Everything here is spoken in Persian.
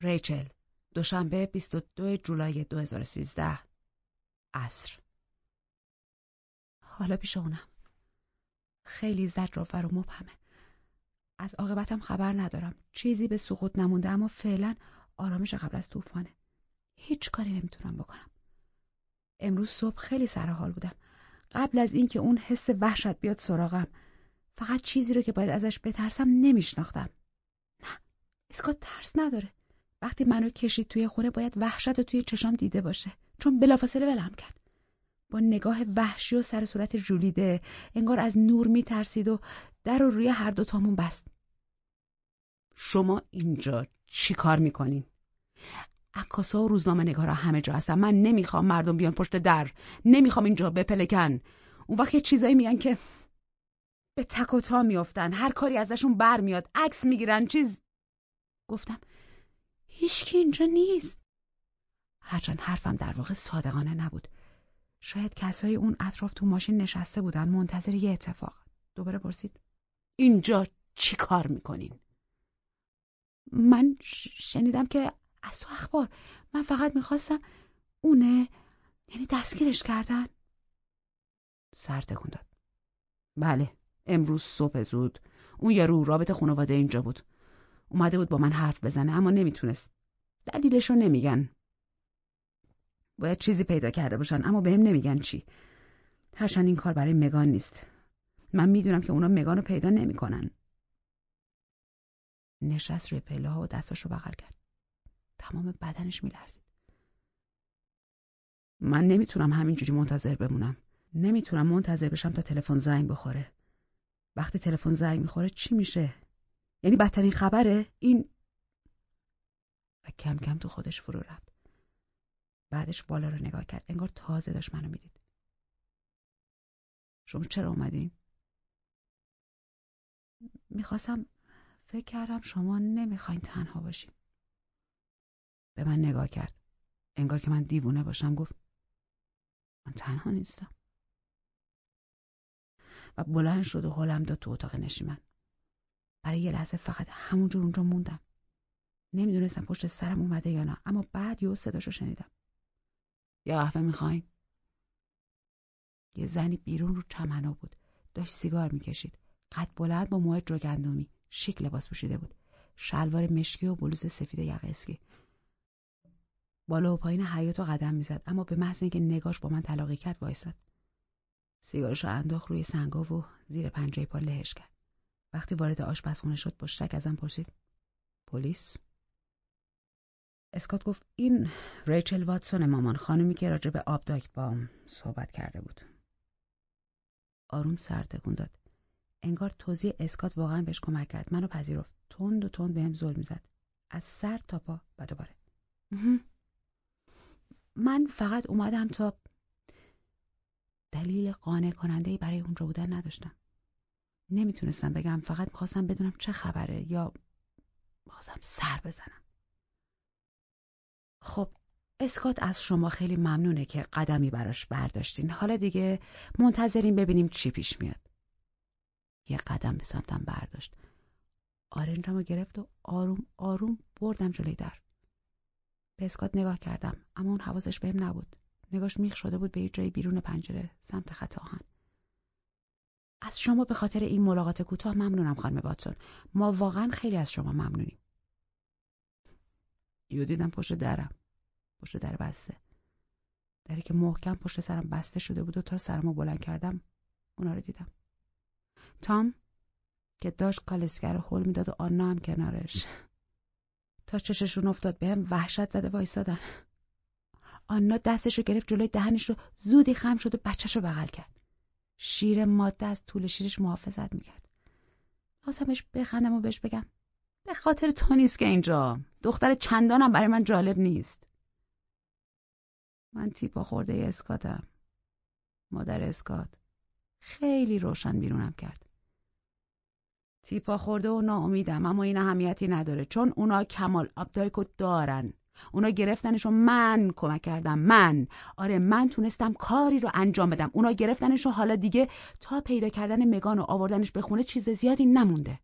ریچل دوشنبه 22 جولای 2013 عصر. حالا پیش اونم. خیلی زجرآور و مبهمه. از عاقبتم خبر ندارم. چیزی به سقوط نمونده اما فعلا آرامش قبل از طوفانه. هیچ کاری نمی‌تونم بکنم. امروز صبح خیلی سر حال بودم. قبل از اینکه اون حس وحشت بیاد سراغم فقط چیزی رو که باید ازش بترسم نمیشناختم. نه اسکات ترس نداره. وقتی منو کشید توی خونه باید وحشت رو توی چشام دیده باشه. چون بلافاصله ولم کرد. با نگاه وحشی و سر صورت جولیده انگار از نور میترسید و در رو روی هر دوتامون بست. شما اینجا چی کار می‌کنین؟ عکاسا و روزنامه نگارا همه جا هستن. من نمی‌خوام مردم بیان پشت در. نمی‌خوام اینجا بپلکن. اون وقت یه چیزایی میگن که به تک و تا میافتن. هر کاری ازشون برمیاد. عکس می‌گیرن. چیز گفتم هیچکی اینجا نیست. هرچند حرفم در واقع صادقانه نبود. شاید کسای اون اطراف تو ماشین نشسته بودن منتظر یه اتفاق. دوباره پرسید اینجا چی کار می‌کنین؟ من شنیدم که از تو اخبار. من فقط می‌خواستم اونه یعنی دستگیرش کردن. سر تکون داد. بله امروز صبح زود. اون یارو رابط خانواده اینجا بود. اومده بود با من حرف بزنه اما نمی‌تونست. دلیلشو نمیگن. باید چیزی پیدا کرده باشن اما بهم نمیگن چی. هرچند این کار برای مگان نیست. من می‌دونم که اونا مگان رو پیدا نمی‌کنن. نشست روی پله ها و دستاش رو بغل کرد. تمام بدنش میلرزید. من نمی‌تونم همینجوری منتظر بمونم. نمی‌تونم منتظر بشم تا تلفن زنگ بخوره. وقتی تلفن زنگ می‌خوره چی میشه؟ یعنی بدترین خبره؟ این و کم کم تو خودش فرو رفت. بعدش بالا رو نگاه کرد. انگار تازه داشت منو می‌دید. شما چرا اومدین؟ می‌خواستم فکر کردم شما نمی‌خواین تنها باشین. به من نگاه کرد. انگار که من دیوونه باشم گفت من تنها نیستم. و بلند شد و حالم داد تو اتاق نشیمن. برای یه لحظه فقط همونجور اونجا موندم. نمی‌دونستم پشت سرم اومده یا نه اما بعد یه صداشو شنیدم. یا قهوه می‌خواین یه زنی بیرون رو چمنا بود. داشت سیگار می‌کشید. قد بلند با موهای جوگندمی. شیک لباس پوشیده بود. شلوار مشکی و بلوز سفید یقه اسکی بالا و پایین حیات و قدم می‌زد اما به محض اینکه نگاش با من تلاقی کرد وایساد. سیگارش رو انداخت روی سنگا و زیر پنجه پا لهش کرد. وقتی وارد آشپزخونه شد شک ازم پرسید پلیس؟ اسکات گفت این ریچل واتسون مامان خانمی که راجع به آبداک بام صحبت کرده بود. آروم سر تکون داد. انگار توضیح اسکات واقعا بهش کمک کرد. منو پذیرفت. تند و تند بهم ظلم زد از سر تا پا و دوباره. من فقط اومدم تا دلیل قانع کننده برای اونجا بودن نداشتم. نمی‌تونستم بگم فقط می‌خواستم بدونم چه خبره یا می‌خواستم سر بزنم. خب اسکات از شما خیلی ممنونه که قدمی براش برداشتین. حالا دیگه منتظرین ببینیم چی پیش میاد. یه قدم به سمتم برداشت. آرنجم رو گرفت و آروم آروم بردم جلوی در. به اسکات نگاه کردم اما اون حواسش بهم نبود. نگاش میخ شده بود به یه جای بیرون پنجره سمت خط آهن. از شما به خاطر این ملاقات کوتاه ممنونم خانم واتسون. ما واقعا خیلی از شما ممنونیم. یو دیدم پشت درم. پشت در بسته. دری که محکم پشت سرم بسته شده بود و تا سرمو بلند کردم اونا رو دیدم. تام که داشت کالسکر رو حل می‌داد و آنا هم کنارش. تا چششون افتاد بهم وحشت زده وایسادن. آنا دستش رو گرفت جلوی دهنش رو زودی خم شد و بچهش رو بغل کرد. شیر ماده از طول شیرش محافظت می‌کرد. بهش بخندم و بهش بگم به خاطر تو نیست که اینجا. دختر چندانم برای من جالب نیست. من تیپا خورده اسکاتم. مادر اسکات خیلی روشن بیرونم کرد. تیپا خورده و ناامیدم اما این اهمیتی نداره چون اونا کمال آبدایکو دارن. اونا گرفتنش و من کمک کردم من. آره من تونستم کاری رو انجام بدم. اونا گرفتنش و حالا دیگه تا پیدا کردن مگان و آوردنش به خونه چیز زیادی نمونده.